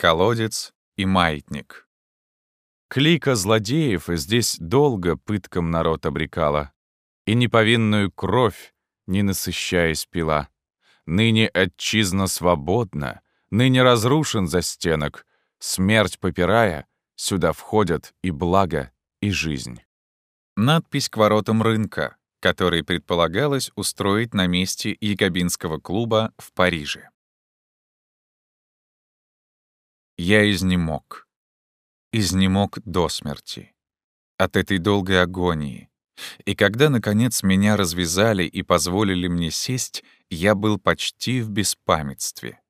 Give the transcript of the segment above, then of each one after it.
колодец и маятник. Клика злодеев здесь долго пыткам народ обрекала, и неповинную кровь, не насыщаясь, пила. Ныне отчизна свободна, ныне разрушен застенок, смерть попирая, сюда входят и благо, и жизнь. Надпись к воротам рынка, который предполагалось устроить на месте Якобинского клуба в Париже. Я изнемог. Изнемог до смерти. От этой долгой агонии. И когда, наконец, меня развязали и позволили мне сесть, я был почти в беспамятстве.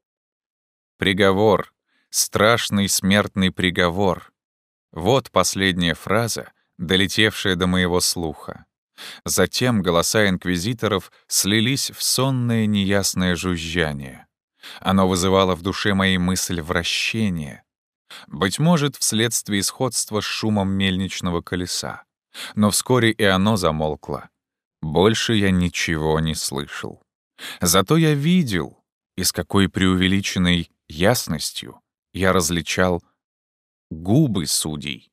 Приговор, страшный смертный приговор. Вот последняя фраза, долетевшая до моего слуха. Затем голоса инквизиторов слились в сонное неясное жужжание. Оно вызывало в душе моей мысль вращения. Быть может, вследствие сходства с шумом мельничного колеса. Но вскоре и оно замолкло. Больше я ничего не слышал. Зато я видел, и с какой преувеличенной ясностью я различал губы судей.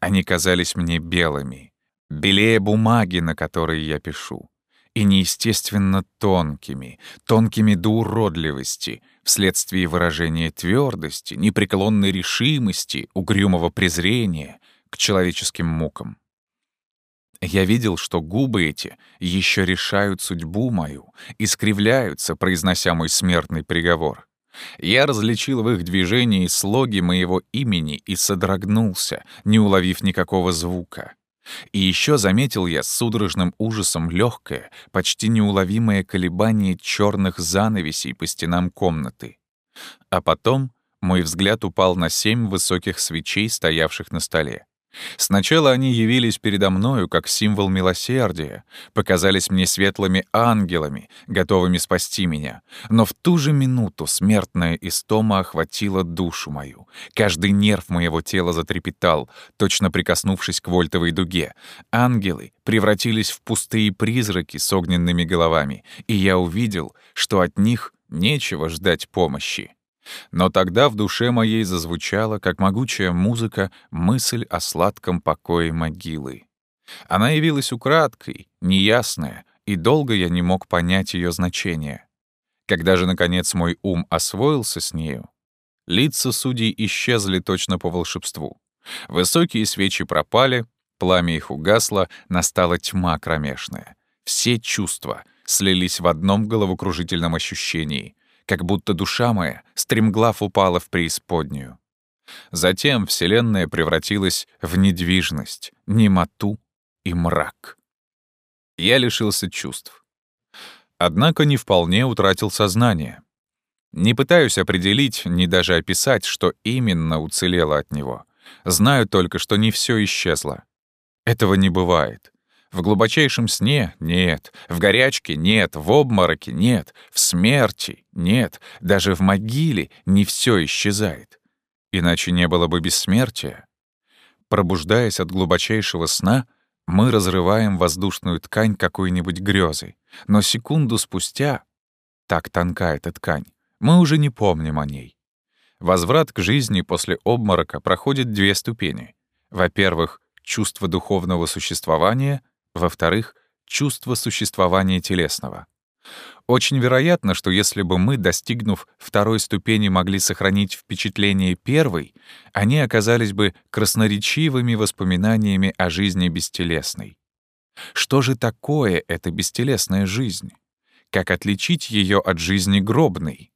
Они казались мне белыми, белее бумаги, на которой я пишу и неестественно тонкими, тонкими до уродливости, вследствие выражения твердости, непреклонной решимости, угрюмого презрения к человеческим мукам. Я видел, что губы эти еще решают судьбу мою, искривляются, произнося мой смертный приговор. Я различил в их движении слоги моего имени и содрогнулся, не уловив никакого звука. И еще заметил я с судорожным ужасом легкое, почти неуловимое колебание черных занавесей по стенам комнаты. А потом мой взгляд упал на семь высоких свечей, стоявших на столе. Сначала они явились передо мною как символ милосердия, показались мне светлыми ангелами, готовыми спасти меня. Но в ту же минуту смертная истома охватила душу мою. Каждый нерв моего тела затрепетал, точно прикоснувшись к вольтовой дуге. Ангелы превратились в пустые призраки с огненными головами, и я увидел, что от них нечего ждать помощи. Но тогда в душе моей зазвучала, как могучая музыка, мысль о сладком покое могилы. Она явилась украдкой, неясная, и долго я не мог понять ее значение. Когда же, наконец, мой ум освоился с нею, лица судей исчезли точно по волшебству. Высокие свечи пропали, пламя их угасло, настала тьма кромешная. Все чувства слились в одном головокружительном ощущении — как будто душа моя стремглав упала в преисподнюю. Затем Вселенная превратилась в недвижность, немоту и мрак. Я лишился чувств. Однако не вполне утратил сознание. Не пытаюсь определить, ни даже описать, что именно уцелело от него. Знаю только, что не все исчезло. Этого не бывает. В глубочайшем сне — нет, в горячке — нет, в обмороке — нет, в смерти — нет, даже в могиле не все исчезает. Иначе не было бы бессмертия. Пробуждаясь от глубочайшего сна, мы разрываем воздушную ткань какой-нибудь грезы, но секунду спустя, так тонка эта ткань, мы уже не помним о ней. Возврат к жизни после обморока проходит две ступени. Во-первых, чувство духовного существования — во-вторых, чувство существования телесного. Очень вероятно, что если бы мы, достигнув второй ступени, могли сохранить впечатление первой, они оказались бы красноречивыми воспоминаниями о жизни бестелесной. Что же такое эта бестелесная жизнь? Как отличить ее от жизни гробной?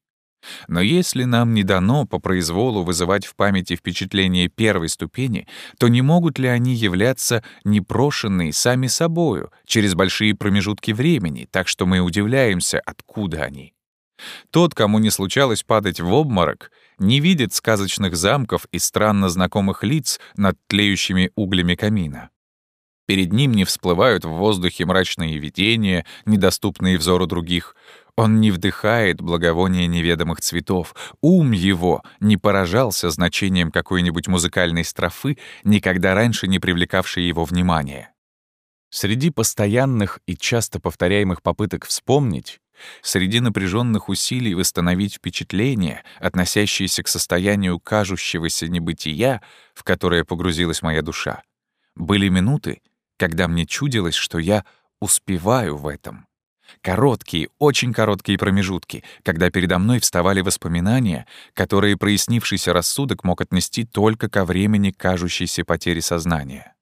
Но если нам не дано по произволу вызывать в памяти впечатления первой ступени, то не могут ли они являться непрошенные сами собою через большие промежутки времени, так что мы удивляемся, откуда они? Тот, кому не случалось падать в обморок, не видит сказочных замков и странно знакомых лиц над тлеющими углями камина. Перед ним не всплывают в воздухе мрачные видения, недоступные взору других — он не вдыхает благовония неведомых цветов. Ум его не поражался значением какой-нибудь музыкальной строфы, никогда раньше не привлекавшей его внимания. Среди постоянных и часто повторяемых попыток вспомнить, среди напряженных усилий восстановить впечатление, относящееся к состоянию кажущегося небытия, в которое погрузилась моя душа, были минуты, когда мне чудилось, что я успеваю в этом. Короткие, очень короткие промежутки, когда передо мной вставали воспоминания, которые прояснившийся рассудок мог отнести только ко времени кажущейся потери сознания.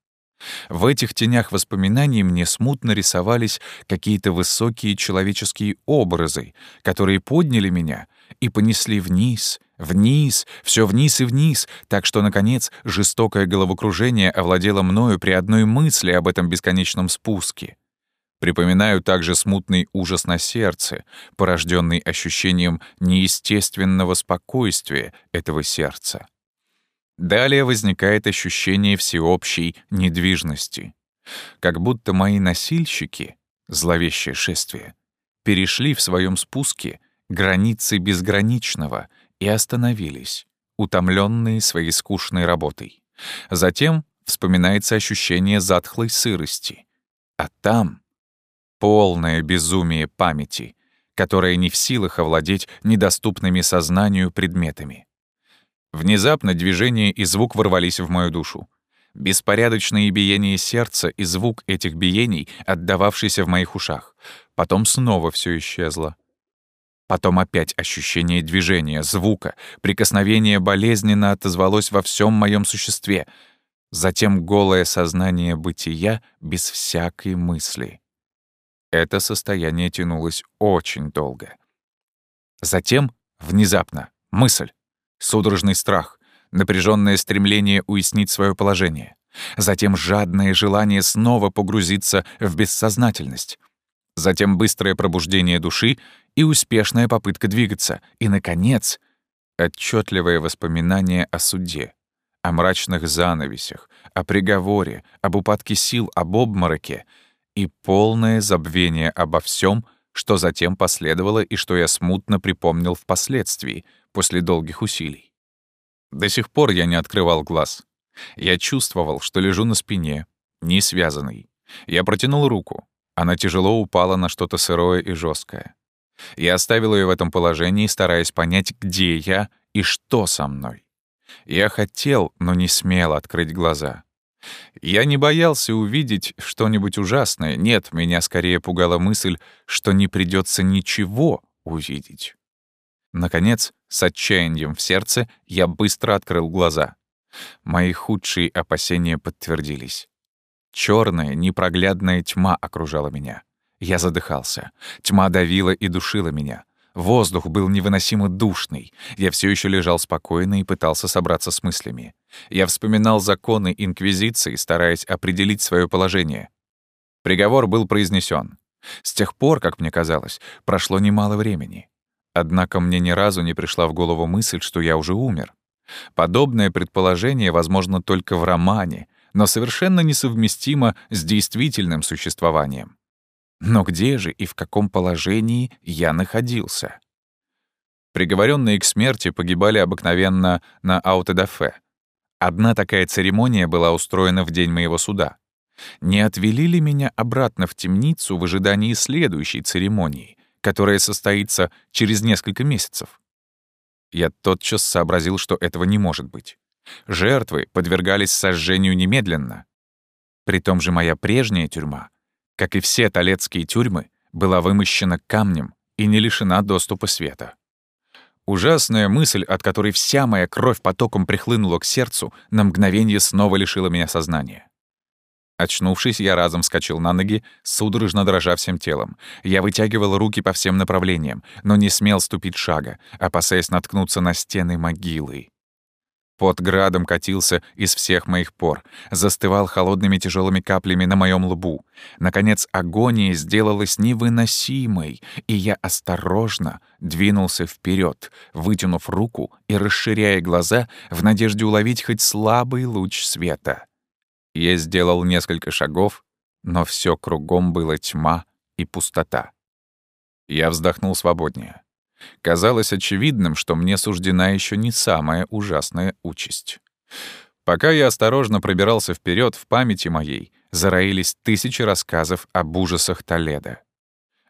В этих тенях воспоминаний мне смутно рисовались какие-то высокие человеческие образы, которые подняли меня и понесли вниз, вниз, все вниз и вниз, так что, наконец, жестокое головокружение овладело мною при одной мысли об этом бесконечном спуске. Припоминаю также смутный ужас на сердце, порожденный ощущением неестественного спокойствия этого сердца. Далее возникает ощущение всеобщей недвижности. Как будто мои носильщики, зловещее шествие, перешли в своем спуске границы безграничного и остановились, утомленные своей скучной работой. Затем вспоминается ощущение затхлой сырости. А там полное безумие памяти, которое не в силах овладеть недоступными сознанию предметами. Внезапно движение и звук ворвались в мою душу. Беспорядочное биение сердца и звук этих биений, отдававшийся в моих ушах. Потом снова все исчезло. Потом опять ощущение движения, звука, прикосновение болезненно отозвалось во всем моем существе. Затем голое сознание бытия без всякой мысли. Это состояние тянулось очень долго. Затем, внезапно, мысль судорожный страх, напряженное стремление уяснить свое положение, затем жадное желание снова погрузиться в бессознательность, затем быстрое пробуждение души и успешная попытка двигаться, и, наконец, отчетливое воспоминание о суде, о мрачных занавесях, о приговоре, об упадке сил, об обмороке и полное забвение обо всем, что затем последовало и что я смутно припомнил впоследствии — после долгих усилий. До сих пор я не открывал глаз. Я чувствовал, что лежу на спине, не связанный. Я протянул руку. Она тяжело упала на что-то сырое и жесткое. Я оставил ее в этом положении, стараясь понять, где я и что со мной. Я хотел, но не смел открыть глаза. Я не боялся увидеть что-нибудь ужасное. Нет, меня скорее пугала мысль, что не придется ничего увидеть. Наконец, с отчаянием в сердце, я быстро открыл глаза. Мои худшие опасения подтвердились. Черная, непроглядная тьма окружала меня. Я задыхался. Тьма давила и душила меня. Воздух был невыносимо душный. Я все еще лежал спокойно и пытался собраться с мыслями. Я вспоминал законы Инквизиции, стараясь определить свое положение. Приговор был произнесен. С тех пор, как мне казалось, прошло немало времени. Однако мне ни разу не пришла в голову мысль, что я уже умер. Подобное предположение возможно только в романе, но совершенно несовместимо с действительным существованием. Но где же и в каком положении я находился? Приговоренные к смерти погибали обыкновенно на аутодафе. Одна такая церемония была устроена в день моего суда. Не отвели ли меня обратно в темницу в ожидании следующей церемонии, которая состоится через несколько месяцев. Я тотчас сообразил, что этого не может быть. Жертвы подвергались сожжению немедленно. При том же моя прежняя тюрьма, как и все талецкие тюрьмы, была вымощена камнем и не лишена доступа света. Ужасная мысль, от которой вся моя кровь потоком прихлынула к сердцу, на мгновение снова лишила меня сознания. Очнувшись, я разом вскочил на ноги, судорожно дрожа всем телом. Я вытягивал руки по всем направлениям, но не смел ступить шага, опасаясь наткнуться на стены могилы. Под градом катился из всех моих пор, застывал холодными тяжелыми каплями на моем лбу. Наконец, агония сделалась невыносимой, и я осторожно двинулся вперед, вытянув руку и расширяя глаза в надежде уловить хоть слабый луч света. Я сделал несколько шагов, но все кругом было тьма и пустота. Я вздохнул свободнее. Казалось очевидным, что мне суждена еще не самая ужасная участь. Пока я осторожно пробирался вперед, в памяти моей зароились тысячи рассказов об ужасах Толеда.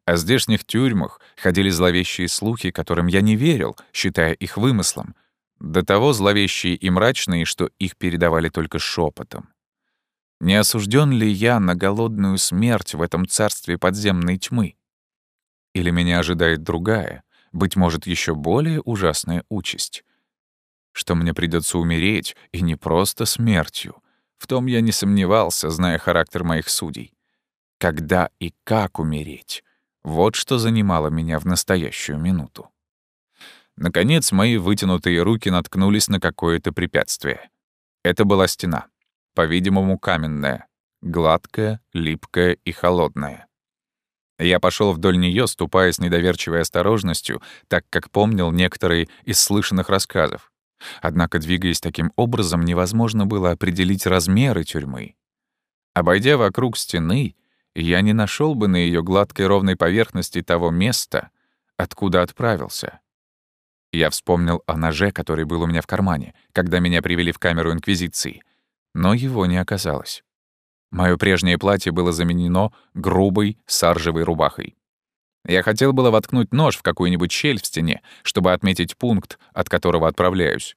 О здешних тюрьмах ходили зловещие слухи, которым я не верил, считая их вымыслом. До того зловещие и мрачные, что их передавали только шепотом. Не осужден ли я на голодную смерть в этом царстве подземной тьмы? Или меня ожидает другая, быть может, еще более ужасная участь? Что мне придется умереть, и не просто смертью. В том я не сомневался, зная характер моих судей. Когда и как умереть? Вот что занимало меня в настоящую минуту. Наконец, мои вытянутые руки наткнулись на какое-то препятствие. Это была стена, по-видимому, каменная, гладкая, липкая и холодная. Я пошел вдоль нее, ступая с недоверчивой осторожностью, так как помнил некоторые из слышанных рассказов. Однако, двигаясь таким образом, невозможно было определить размеры тюрьмы. Обойдя вокруг стены, я не нашел бы на ее гладкой ровной поверхности того места, откуда отправился. Я вспомнил о ноже, который был у меня в кармане, когда меня привели в камеру Инквизиции, но его не оказалось. Моё прежнее платье было заменено грубой саржевой рубахой. Я хотел было воткнуть нож в какую-нибудь щель в стене, чтобы отметить пункт, от которого отправляюсь.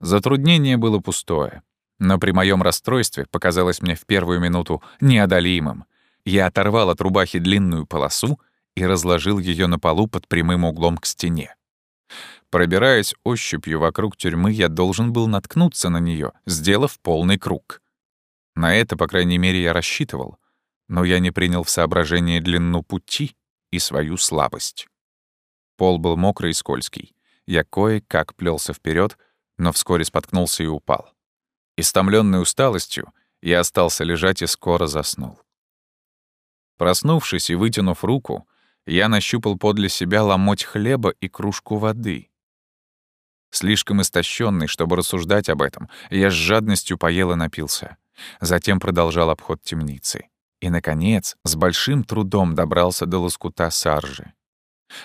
Затруднение было пустое, но при моем расстройстве показалось мне в первую минуту неодолимым. Я оторвал от рубахи длинную полосу и разложил ее на полу под прямым углом к стене. Пробираясь ощупью вокруг тюрьмы, я должен был наткнуться на нее, сделав полный круг. На это, по крайней мере, я рассчитывал, но я не принял в соображение длину пути и свою слабость. Пол был мокрый и скользкий. Я кое-как плелся вперед, но вскоре споткнулся и упал. Истомленный усталостью, я остался лежать и скоро заснул. Проснувшись и вытянув руку, я нащупал подле себя ломоть хлеба и кружку воды. Слишком истощенный, чтобы рассуждать об этом, я с жадностью поел и напился. Затем продолжал обход темницы. И, наконец, с большим трудом добрался до лоскута саржи.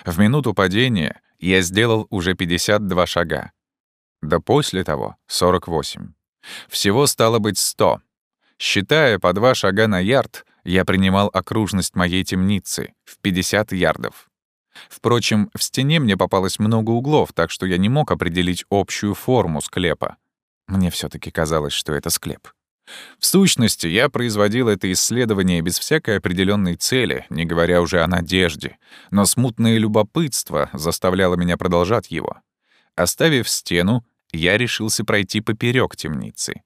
В минуту падения я сделал уже 52 шага. Да после того — 48. Всего стало быть 100. Считая по два шага на ярд, я принимал окружность моей темницы в 50 ярдов. Впрочем, в стене мне попалось много углов, так что я не мог определить общую форму склепа. Мне все таки казалось, что это склеп. В сущности, я производил это исследование без всякой определенной цели, не говоря уже о надежде, но смутное любопытство заставляло меня продолжать его. Оставив стену, я решился пройти поперек темницы.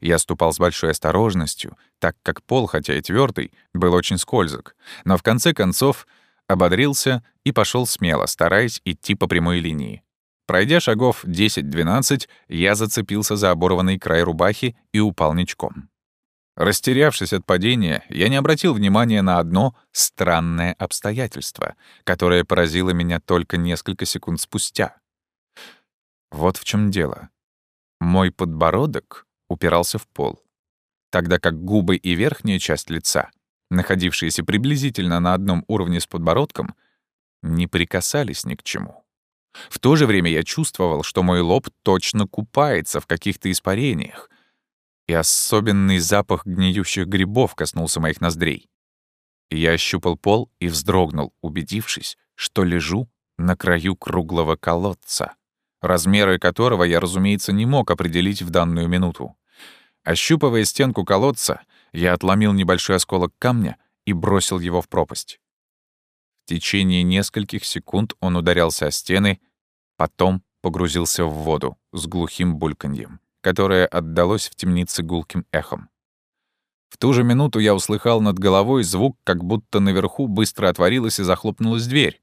Я ступал с большой осторожностью, так как пол, хотя и твердый, был очень скользок, но в конце концов ободрился и пошел смело, стараясь идти по прямой линии. Пройдя шагов 10-12, я зацепился за оборванный край рубахи и упал ничком. Растерявшись от падения, я не обратил внимания на одно странное обстоятельство, которое поразило меня только несколько секунд спустя. Вот в чем дело. Мой подбородок упирался в пол, тогда как губы и верхняя часть лица, находившиеся приблизительно на одном уровне с подбородком, не прикасались ни к чему. В то же время я чувствовал, что мой лоб точно купается в каких-то испарениях, и особенный запах гниющих грибов коснулся моих ноздрей. Я ощупал пол и вздрогнул, убедившись, что лежу на краю круглого колодца, размеры которого я, разумеется, не мог определить в данную минуту. Ощупывая стенку колодца, я отломил небольшой осколок камня и бросил его в пропасть. В течение нескольких секунд он ударялся о стены, потом погрузился в воду с глухим бульканьем, которое отдалось в темнице гулким эхом. В ту же минуту я услыхал над головой звук, как будто наверху быстро отворилась и захлопнулась дверь.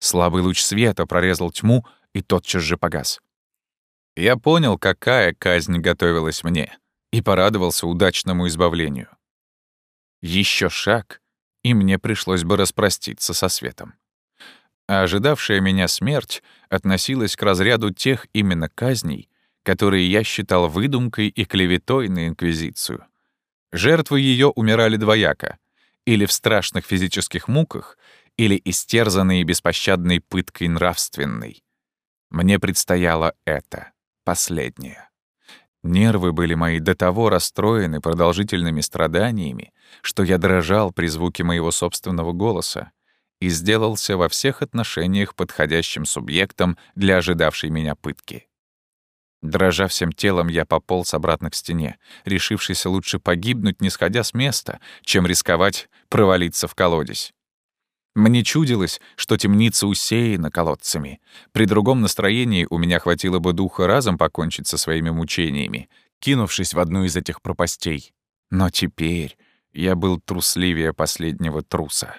Слабый луч света прорезал тьму и тотчас же погас. Я понял, какая казнь готовилась мне, и порадовался удачному избавлению. Еще шаг, и мне пришлось бы распроститься со светом. А ожидавшая меня смерть относилась к разряду тех именно казней, которые я считал выдумкой и клеветой на Инквизицию. Жертвы ее умирали двояко, или в страшных физических муках, или истерзанные беспощадной пыткой нравственной. Мне предстояло это, последнее. Нервы были мои до того расстроены продолжительными страданиями, что я дрожал при звуке моего собственного голоса, и сделался во всех отношениях подходящим субъектом для ожидавшей меня пытки. Дрожа всем телом, я пополз обратно к стене, решившийся лучше погибнуть, не сходя с места, чем рисковать провалиться в колодец. Мне чудилось, что темница усеяна колодцами. При другом настроении у меня хватило бы духа разом покончить со своими мучениями, кинувшись в одну из этих пропастей. Но теперь я был трусливее последнего труса.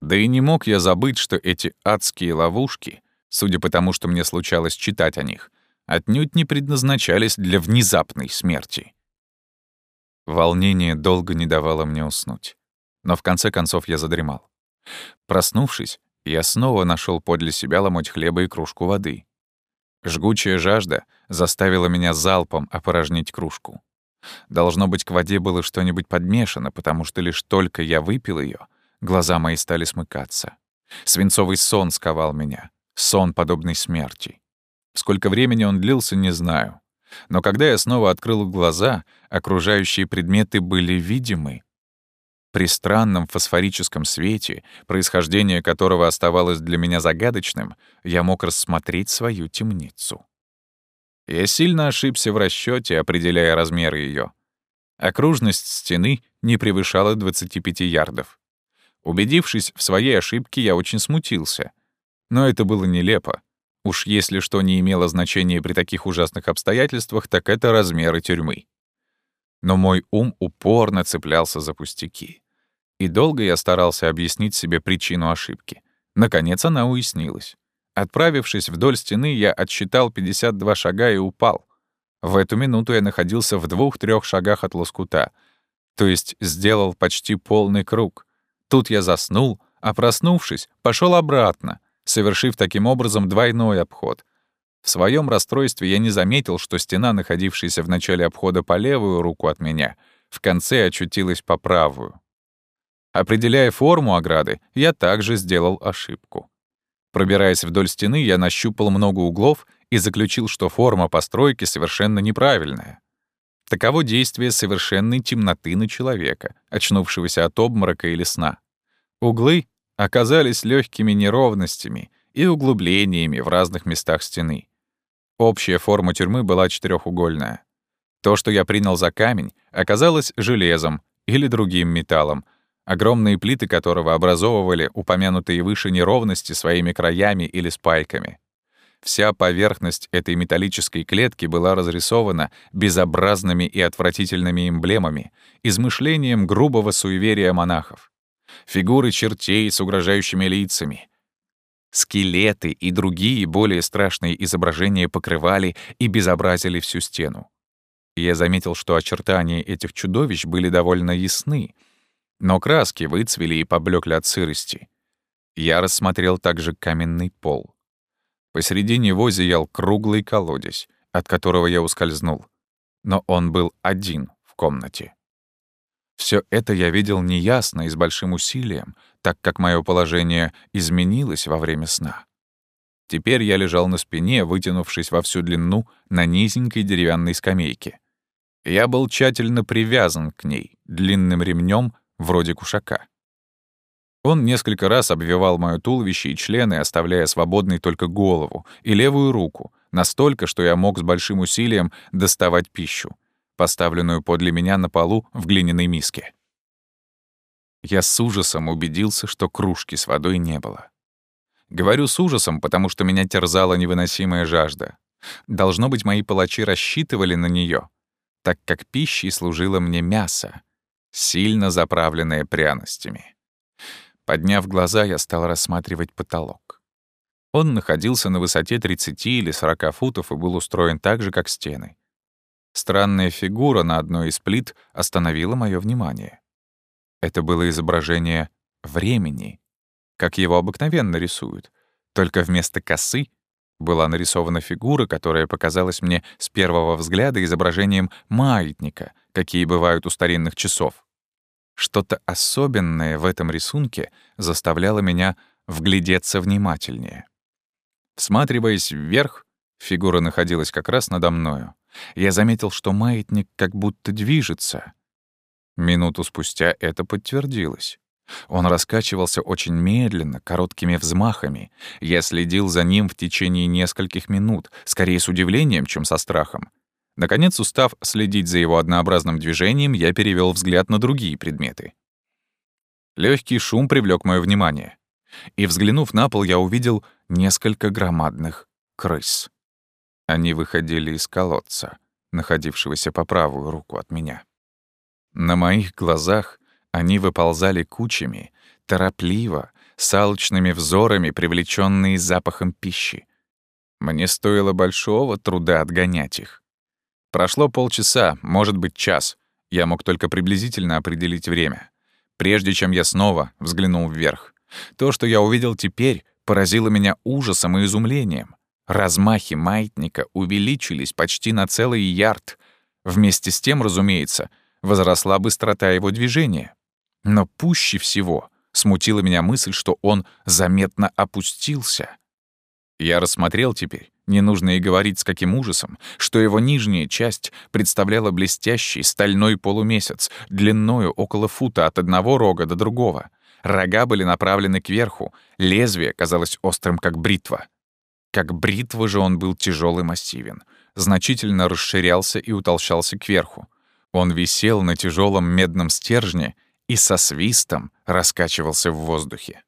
Да и не мог я забыть, что эти адские ловушки, судя по тому, что мне случалось читать о них, отнюдь не предназначались для внезапной смерти. Волнение долго не давало мне уснуть. Но в конце концов я задремал. Проснувшись, я снова нашел подле себя ломоть хлеба и кружку воды. Жгучая жажда заставила меня залпом опорожнить кружку. Должно быть, к воде было что-нибудь подмешано, потому что лишь только я выпил ее, глаза мои стали смыкаться. Свинцовый сон сковал меня, сон, подобный смерти. Сколько времени он длился, не знаю. Но когда я снова открыл глаза, окружающие предметы были видимы, при странном фосфорическом свете, происхождение которого оставалось для меня загадочным, я мог рассмотреть свою темницу. Я сильно ошибся в расчете, определяя размеры ее. Окружность стены не превышала 25 ярдов. Убедившись в своей ошибке, я очень смутился. Но это было нелепо. Уж если что не имело значения при таких ужасных обстоятельствах, так это размеры тюрьмы. Но мой ум упорно цеплялся за пустяки. И долго я старался объяснить себе причину ошибки. Наконец она уяснилась. Отправившись вдоль стены, я отсчитал 52 шага и упал. В эту минуту я находился в двух-трех шагах от лоскута, то есть сделал почти полный круг. Тут я заснул, а проснувшись, пошел обратно, совершив таким образом двойной обход. В своем расстройстве я не заметил, что стена, находившаяся в начале обхода по левую руку от меня, в конце очутилась по правую. Определяя форму ограды, я также сделал ошибку. Пробираясь вдоль стены, я нащупал много углов и заключил, что форма постройки совершенно неправильная. Таково действие совершенной темноты на человека, очнувшегося от обморока или сна. Углы оказались легкими неровностями и углублениями в разных местах стены. Общая форма тюрьмы была четырехугольная. То, что я принял за камень, оказалось железом или другим металлом, огромные плиты которого образовывали упомянутые выше неровности своими краями или спайками. Вся поверхность этой металлической клетки была разрисована безобразными и отвратительными эмблемами, измышлением грубого суеверия монахов. Фигуры чертей с угрожающими лицами. Скелеты и другие более страшные изображения покрывали и безобразили всю стену. Я заметил, что очертания этих чудовищ были довольно ясны, но краски выцвели и поблекли от сырости. Я рассмотрел также каменный пол. Посреди него зиял круглый колодец, от которого я ускользнул. Но он был один в комнате. Все это я видел неясно и с большим усилием, так как мое положение изменилось во время сна. Теперь я лежал на спине, вытянувшись во всю длину на низенькой деревянной скамейке. Я был тщательно привязан к ней длинным ремнем вроде кушака. Он несколько раз обвивал моё туловище и члены, оставляя свободной только голову и левую руку, настолько, что я мог с большим усилием доставать пищу, поставленную подле меня на полу в глиняной миске. Я с ужасом убедился, что кружки с водой не было. Говорю с ужасом, потому что меня терзала невыносимая жажда. Должно быть, мои палачи рассчитывали на неё, так как пищей служило мне мясо, сильно заправленное пряностями. Подняв глаза, я стал рассматривать потолок. Он находился на высоте 30 или 40 футов и был устроен так же, как стены. Странная фигура на одной из плит остановила мое внимание. Это было изображение времени, как его обыкновенно рисуют, только вместо косы была нарисована фигура, которая показалась мне с первого взгляда изображением маятника, какие бывают у старинных часов. Что-то особенное в этом рисунке заставляло меня вглядеться внимательнее. Всматриваясь вверх, фигура находилась как раз надо мною. Я заметил, что маятник как будто движется. Минуту спустя это подтвердилось. Он раскачивался очень медленно, короткими взмахами. Я следил за ним в течение нескольких минут, скорее с удивлением, чем со страхом. Наконец, устав следить за его однообразным движением, я перевел взгляд на другие предметы. Легкий шум привлек мое внимание. И, взглянув на пол, я увидел несколько громадных крыс. Они выходили из колодца, находившегося по правую руку от меня. На моих глазах они выползали кучами, торопливо, с алчными взорами, привлеченные запахом пищи. Мне стоило большого труда отгонять их. Прошло полчаса, может быть, час. Я мог только приблизительно определить время. Прежде чем я снова взглянул вверх. То, что я увидел теперь, поразило меня ужасом и изумлением. Размахи маятника увеличились почти на целый ярд. Вместе с тем, разумеется, возросла быстрота его движения. Но пуще всего смутила меня мысль, что он заметно опустился. Я рассмотрел теперь, не нужно и говорить с каким ужасом, что его нижняя часть представляла блестящий стальной полумесяц, длиною около фута от одного рога до другого. Рога были направлены кверху, лезвие казалось острым, как бритва. Как бритва же он был тяжелый массивен, значительно расширялся и утолщался кверху. Он висел на тяжелом медном стержне и со свистом раскачивался в воздухе.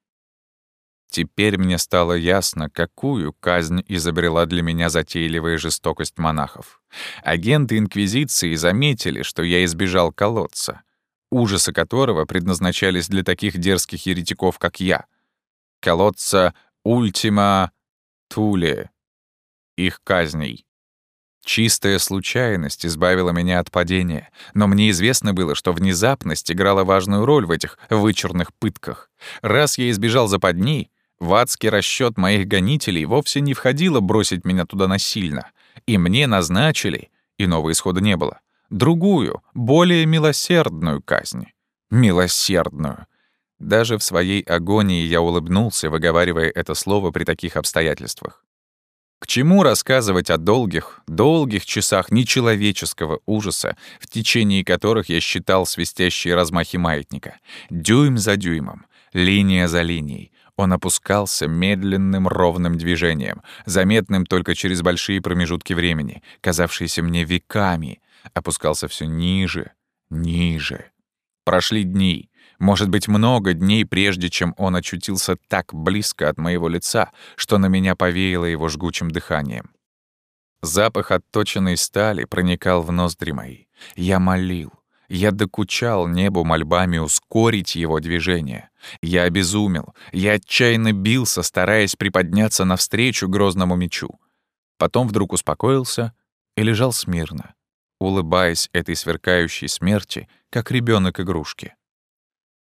Теперь мне стало ясно, какую казнь изобрела для меня затейливая жестокость монахов. Агенты Инквизиции заметили, что я избежал колодца, ужасы которого предназначались для таких дерзких еретиков, как я. Колодца Ультима Туле. Их казней. Чистая случайность избавила меня от падения, но мне известно было, что внезапность играла важную роль в этих вычурных пытках. Раз я избежал западней, в адский расчет моих гонителей вовсе не входило бросить меня туда насильно, и мне назначили, иного исхода не было, другую, более милосердную казнь. Милосердную. Даже в своей агонии я улыбнулся, выговаривая это слово при таких обстоятельствах. К чему рассказывать о долгих, долгих часах нечеловеческого ужаса, в течение которых я считал свистящие размахи маятника? Дюйм за дюймом, линия за линией. Он опускался медленным ровным движением, заметным только через большие промежутки времени, казавшиеся мне веками. Опускался все ниже, ниже. Прошли дни, может быть, много дней, прежде чем он очутился так близко от моего лица, что на меня повеяло его жгучим дыханием. Запах отточенной стали проникал в ноздри мои. Я молил. Я докучал небу мольбами ускорить его движение. Я обезумел. Я отчаянно бился, стараясь приподняться навстречу грозному мечу. Потом вдруг успокоился и лежал смирно, улыбаясь этой сверкающей смерти, как ребенок игрушки.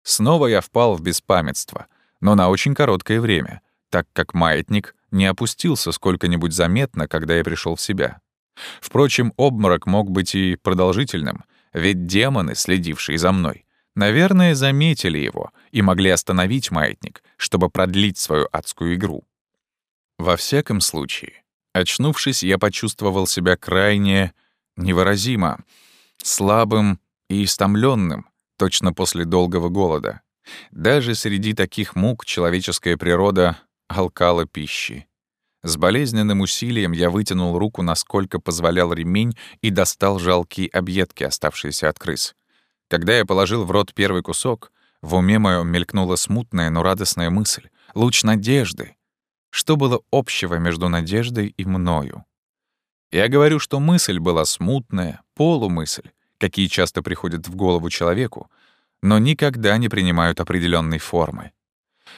Снова я впал в беспамятство, но на очень короткое время, так как маятник не опустился сколько-нибудь заметно, когда я пришел в себя. Впрочем, обморок мог быть и продолжительным, ведь демоны, следившие за мной, наверное, заметили его и могли остановить маятник, чтобы продлить свою адскую игру. Во всяком случае, очнувшись, я почувствовал себя крайне невыразимо, слабым и истомленным, точно после долгого голода. Даже среди таких мук человеческая природа алкала пищи. С болезненным усилием я вытянул руку, насколько позволял ремень, и достал жалкие объедки, оставшиеся от крыс. Когда я положил в рот первый кусок, в уме моем мелькнула смутная, но радостная мысль — луч надежды. Что было общего между надеждой и мною? Я говорю, что мысль была смутная, полумысль, какие часто приходят в голову человеку, но никогда не принимают определенной формы.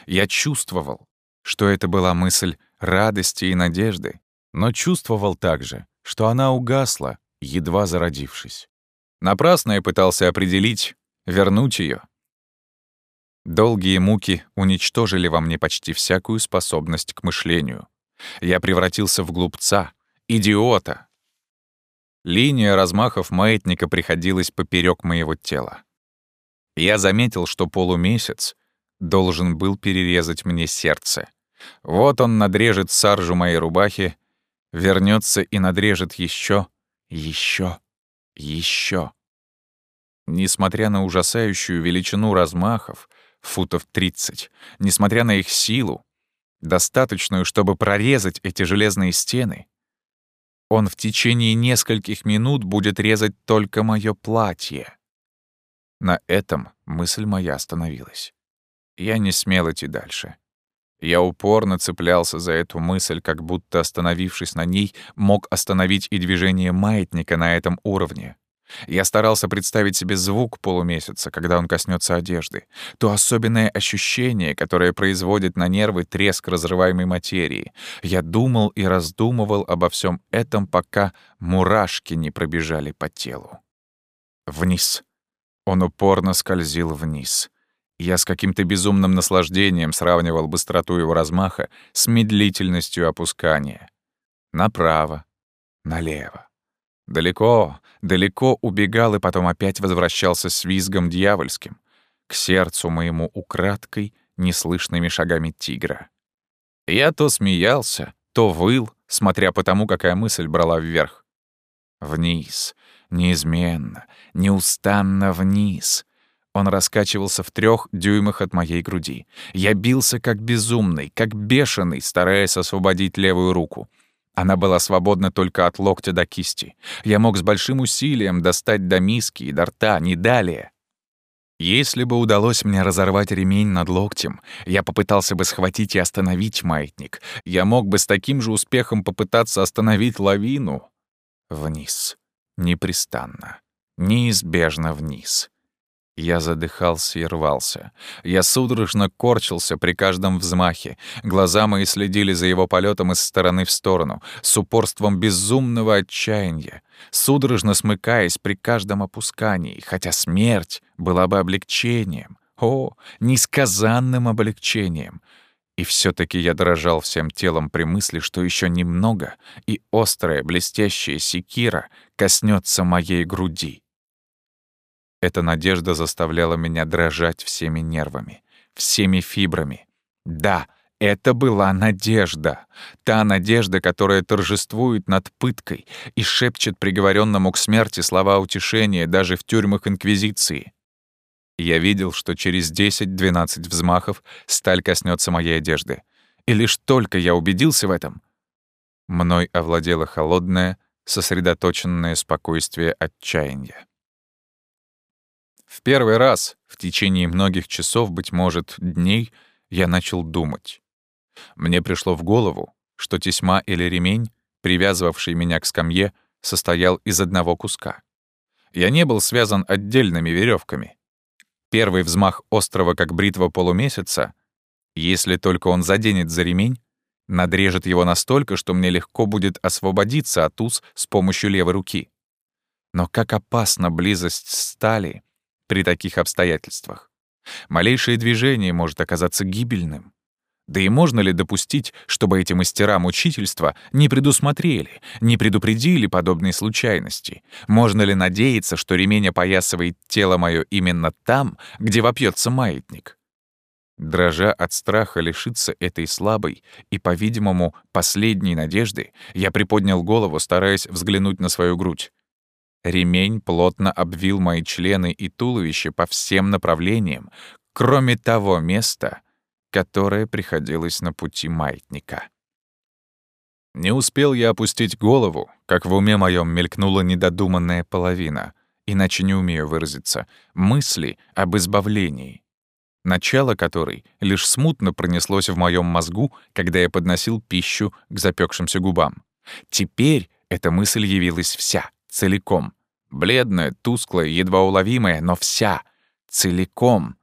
Я чувствовал, что это была мысль радости и надежды, но чувствовал также, что она угасла, едва зародившись. Напрасно я пытался определить, вернуть ее. Долгие муки уничтожили во мне почти всякую способность к мышлению. Я превратился в глупца, идиота, Линия размахов маятника приходилась поперек моего тела. Я заметил, что полумесяц должен был перерезать мне сердце. Вот он надрежет саржу моей рубахи, вернется и надрежет еще, еще, еще. Несмотря на ужасающую величину размахов, футов 30, несмотря на их силу, достаточную, чтобы прорезать эти железные стены, он в течение нескольких минут будет резать только мое платье. На этом мысль моя остановилась. Я не смел идти дальше. Я упорно цеплялся за эту мысль, как будто, остановившись на ней, мог остановить и движение маятника на этом уровне. Я старался представить себе звук полумесяца, когда он коснется одежды, то особенное ощущение, которое производит на нервы треск разрываемой материи. Я думал и раздумывал обо всем этом, пока мурашки не пробежали по телу. Вниз. Он упорно скользил вниз. Я с каким-то безумным наслаждением сравнивал быстроту его размаха с медлительностью опускания. Направо, налево. Далеко, далеко убегал и потом опять возвращался с визгом дьявольским, к сердцу моему украдкой, неслышными шагами тигра. Я то смеялся, то выл, смотря по тому, какая мысль брала вверх. Вниз, неизменно, неустанно вниз. Он раскачивался в трех дюймах от моей груди. Я бился как безумный, как бешеный, стараясь освободить левую руку — она была свободна только от локтя до кисти. Я мог с большим усилием достать до миски и до рта, не далее. Если бы удалось мне разорвать ремень над локтем, я попытался бы схватить и остановить маятник. Я мог бы с таким же успехом попытаться остановить лавину. Вниз. Непрестанно. Неизбежно вниз. Я задыхался и рвался. Я судорожно корчился при каждом взмахе. Глаза мои следили за его полетом из стороны в сторону, с упорством безумного отчаяния, судорожно смыкаясь при каждом опускании, хотя смерть была бы облегчением. О, несказанным облегчением! И все таки я дрожал всем телом при мысли, что еще немного, и острая блестящая секира коснется моей груди. Эта надежда заставляла меня дрожать всеми нервами, всеми фибрами. Да, это была надежда. Та надежда, которая торжествует над пыткой и шепчет приговоренному к смерти слова утешения даже в тюрьмах Инквизиции. Я видел, что через 10-12 взмахов сталь коснется моей одежды. И лишь только я убедился в этом, мной овладело холодное, сосредоточенное спокойствие отчаяния. В первый раз, в течение многих часов, быть может, дней, я начал думать. Мне пришло в голову, что тесьма или ремень, привязывавший меня к скамье, состоял из одного куска. Я не был связан отдельными веревками. Первый взмах острова, как бритва полумесяца, если только он заденет за ремень, надрежет его настолько, что мне легко будет освободиться от уз с помощью левой руки. Но как опасна близость стали, при таких обстоятельствах. Малейшее движение может оказаться гибельным. Да и можно ли допустить, чтобы эти мастера мучительства не предусмотрели, не предупредили подобные случайности? Можно ли надеяться, что ремень опоясывает тело мое именно там, где вопьется маятник? Дрожа от страха лишиться этой слабой и, по-видимому, последней надежды, я приподнял голову, стараясь взглянуть на свою грудь. Ремень плотно обвил мои члены и туловище по всем направлениям, кроме того места, которое приходилось на пути маятника. Не успел я опустить голову, как в уме моем мелькнула недодуманная половина, иначе не умею выразиться, мысли об избавлении, начало которой лишь смутно пронеслось в моем мозгу, когда я подносил пищу к запекшимся губам. Теперь эта мысль явилась вся, целиком. Бледная, тусклая, едва уловимая, но вся, целиком.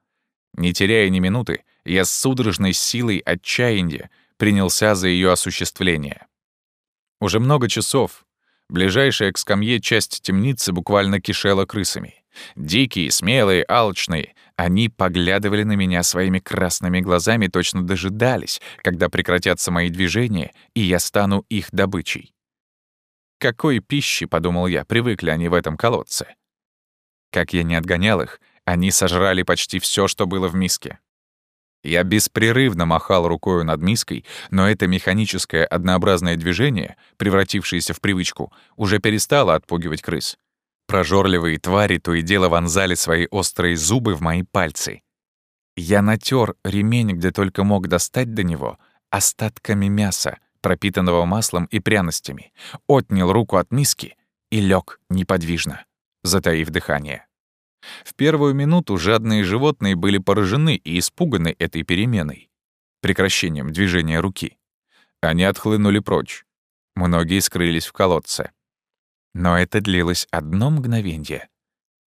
Не теряя ни минуты, я с судорожной силой отчаяния принялся за ее осуществление. Уже много часов ближайшая к скамье часть темницы буквально кишела крысами. Дикие, смелые, алчные, они поглядывали на меня своими красными глазами, точно дожидались, когда прекратятся мои движения, и я стану их добычей какой пищи, подумал я, привыкли они в этом колодце. Как я не отгонял их, они сожрали почти все, что было в миске. Я беспрерывно махал рукою над миской, но это механическое однообразное движение, превратившееся в привычку, уже перестало отпугивать крыс. Прожорливые твари то и дело вонзали свои острые зубы в мои пальцы. Я натер ремень, где только мог достать до него, остатками мяса, пропитанного маслом и пряностями, отнял руку от миски и лег неподвижно, затаив дыхание. В первую минуту жадные животные были поражены и испуганы этой переменой, прекращением движения руки. Они отхлынули прочь. Многие скрылись в колодце. Но это длилось одно мгновенье.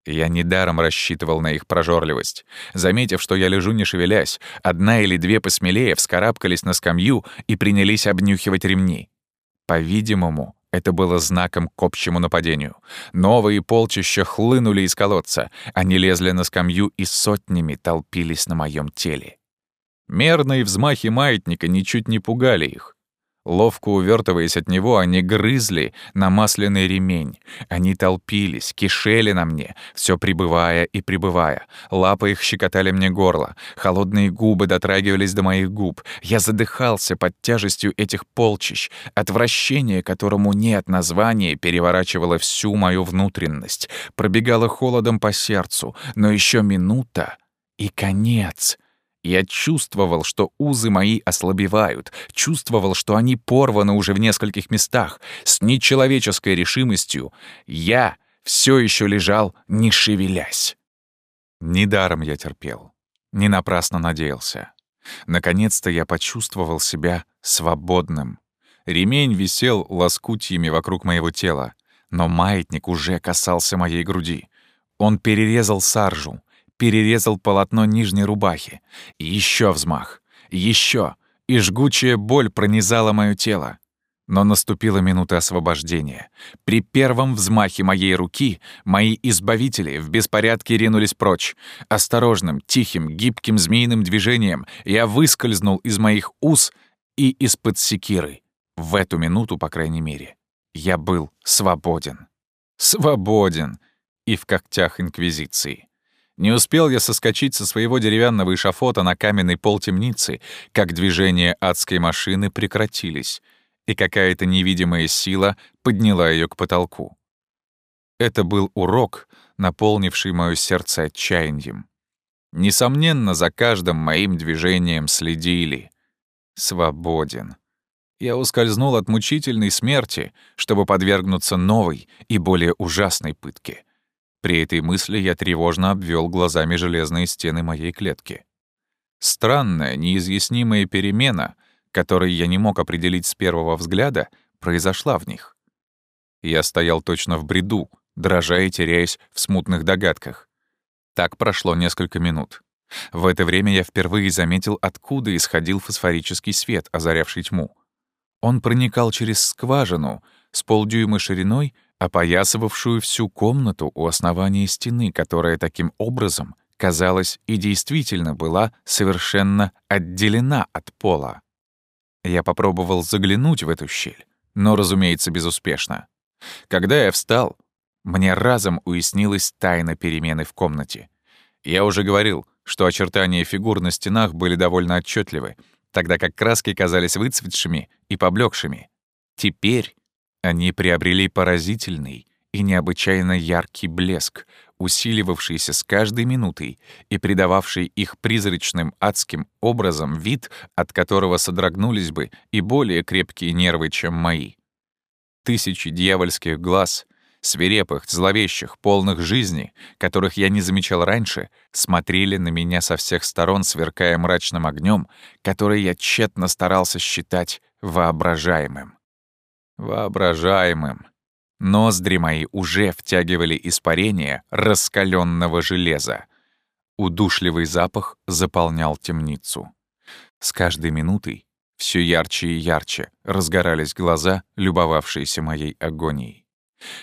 Я недаром рассчитывал на их прожорливость. Заметив, что я лежу не шевелясь, одна или две посмелее вскарабкались на скамью и принялись обнюхивать ремни. По-видимому, это было знаком к общему нападению. Новые полчища хлынули из колодца. Они лезли на скамью и сотнями толпились на моем теле. Мерные взмахи маятника ничуть не пугали их. Ловко увертываясь от него, они грызли на масляный ремень. Они толпились, кишели на мне, все прибывая и прибывая. Лапы их щекотали мне горло, холодные губы дотрагивались до моих губ. Я задыхался под тяжестью этих полчищ. Отвращение, которому нет названия, переворачивало всю мою внутренность. Пробегало холодом по сердцу, но еще минута — и конец — я чувствовал, что узы мои ослабевают, чувствовал, что они порваны уже в нескольких местах. С нечеловеческой решимостью я все еще лежал, не шевелясь. Недаром я терпел, не напрасно надеялся. Наконец-то я почувствовал себя свободным. Ремень висел лоскутьями вокруг моего тела, но маятник уже касался моей груди. Он перерезал саржу, перерезал полотно нижней рубахи. Еще взмах. Еще. И жгучая боль пронизала мое тело. Но наступила минута освобождения. При первом взмахе моей руки мои избавители в беспорядке ринулись прочь. Осторожным, тихим, гибким змеиным движением я выскользнул из моих уз и из-под секиры. В эту минуту, по крайней мере, я был свободен. Свободен! И в когтях Инквизиции. Не успел я соскочить со своего деревянного эшафота на каменный пол темницы, как движения адской машины прекратились, и какая-то невидимая сила подняла ее к потолку. Это был урок, наполнивший мое сердце отчаянием. Несомненно, за каждым моим движением следили. Свободен. Я ускользнул от мучительной смерти, чтобы подвергнуться новой и более ужасной пытке — при этой мысли я тревожно обвел глазами железные стены моей клетки. Странная, неизъяснимая перемена, которой я не мог определить с первого взгляда, произошла в них. Я стоял точно в бреду, дрожа и теряясь в смутных догадках. Так прошло несколько минут. В это время я впервые заметил, откуда исходил фосфорический свет, озарявший тьму. Он проникал через скважину с полдюйма шириной опоясывавшую всю комнату у основания стены, которая таким образом, казалось, и действительно была совершенно отделена от пола. Я попробовал заглянуть в эту щель, но, разумеется, безуспешно. Когда я встал, мне разом уяснилась тайна перемены в комнате. Я уже говорил, что очертания фигур на стенах были довольно отчетливы, тогда как краски казались выцветшими и поблекшими. Теперь они приобрели поразительный и необычайно яркий блеск, усиливавшийся с каждой минутой и придававший их призрачным адским образом вид, от которого содрогнулись бы и более крепкие нервы, чем мои. Тысячи дьявольских глаз, свирепых, зловещих, полных жизни, которых я не замечал раньше, смотрели на меня со всех сторон, сверкая мрачным огнем, который я тщетно старался считать воображаемым воображаемым. Ноздри мои уже втягивали испарение раскаленного железа. Удушливый запах заполнял темницу. С каждой минутой все ярче и ярче разгорались глаза, любовавшиеся моей агонией.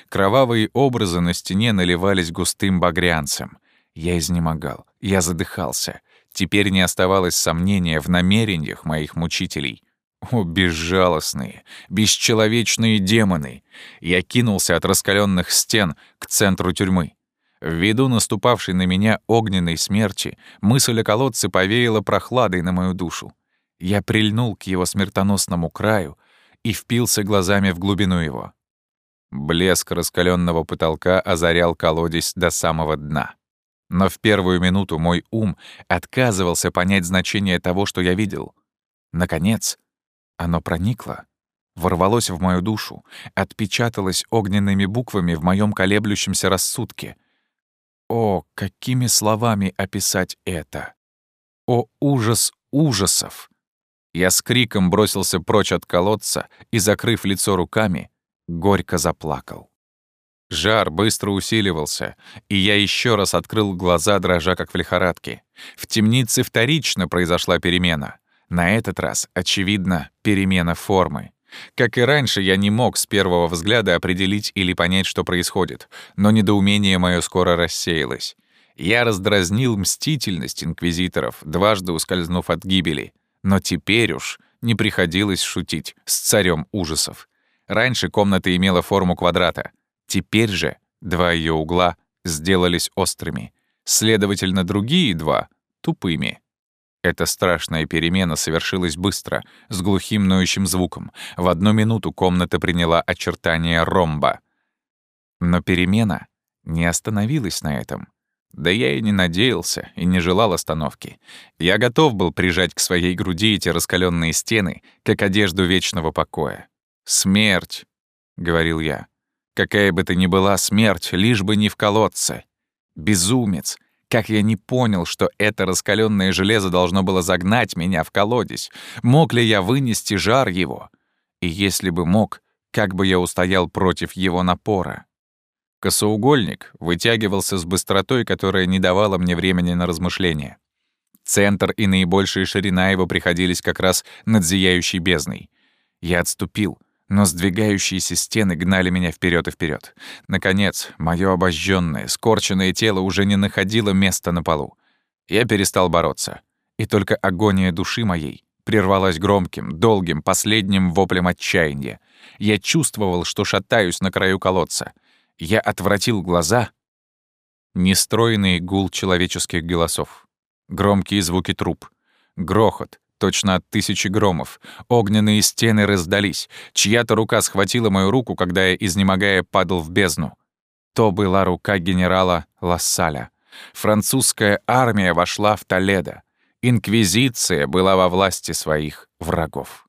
Кровавые образы на стене наливались густым багрянцем. Я изнемогал, я задыхался. Теперь не оставалось сомнения в намерениях моих мучителей — о, безжалостные, бесчеловечные демоны! Я кинулся от раскаленных стен к центру тюрьмы. Ввиду наступавшей на меня огненной смерти, мысль о колодце повеяла прохладой на мою душу. Я прильнул к его смертоносному краю и впился глазами в глубину его. Блеск раскаленного потолка озарял колодец до самого дна. Но в первую минуту мой ум отказывался понять значение того, что я видел. Наконец, оно проникло, ворвалось в мою душу, отпечаталось огненными буквами в моем колеблющемся рассудке. О, какими словами описать это! О, ужас ужасов! Я с криком бросился прочь от колодца и, закрыв лицо руками, горько заплакал. Жар быстро усиливался, и я еще раз открыл глаза, дрожа как в лихорадке. В темнице вторично произошла перемена. На этот раз, очевидно, перемена формы. Как и раньше, я не мог с первого взгляда определить или понять, что происходит, но недоумение мое скоро рассеялось. Я раздразнил мстительность инквизиторов, дважды ускользнув от гибели. Но теперь уж не приходилось шутить с царем ужасов. Раньше комната имела форму квадрата. Теперь же два ее угла сделались острыми. Следовательно, другие два — тупыми. Эта страшная перемена совершилась быстро, с глухим ноющим звуком. В одну минуту комната приняла очертания ромба. Но перемена не остановилась на этом. Да я и не надеялся, и не желал остановки. Я готов был прижать к своей груди эти раскаленные стены, как одежду вечного покоя. «Смерть», — говорил я. «Какая бы ты ни была смерть, лишь бы не в колодце. Безумец, как я не понял, что это раскаленное железо должно было загнать меня в колодец. Мог ли я вынести жар его? И если бы мог, как бы я устоял против его напора?» Косоугольник вытягивался с быстротой, которая не давала мне времени на размышления. Центр и наибольшая ширина его приходились как раз над зияющей бездной. Я отступил, но сдвигающиеся стены гнали меня вперед и вперед. Наконец, мое обожженное, скорченное тело уже не находило места на полу. Я перестал бороться, и только агония души моей прервалась громким, долгим, последним воплем отчаяния. Я чувствовал, что шатаюсь на краю колодца — я отвратил глаза. Нестроенный гул человеческих голосов. Громкие звуки труб. Грохот, точно от тысячи громов. Огненные стены раздались. Чья-то рука схватила мою руку, когда я, изнемогая, падал в бездну. То была рука генерала Лассаля. Французская армия вошла в Толедо. Инквизиция была во власти своих врагов.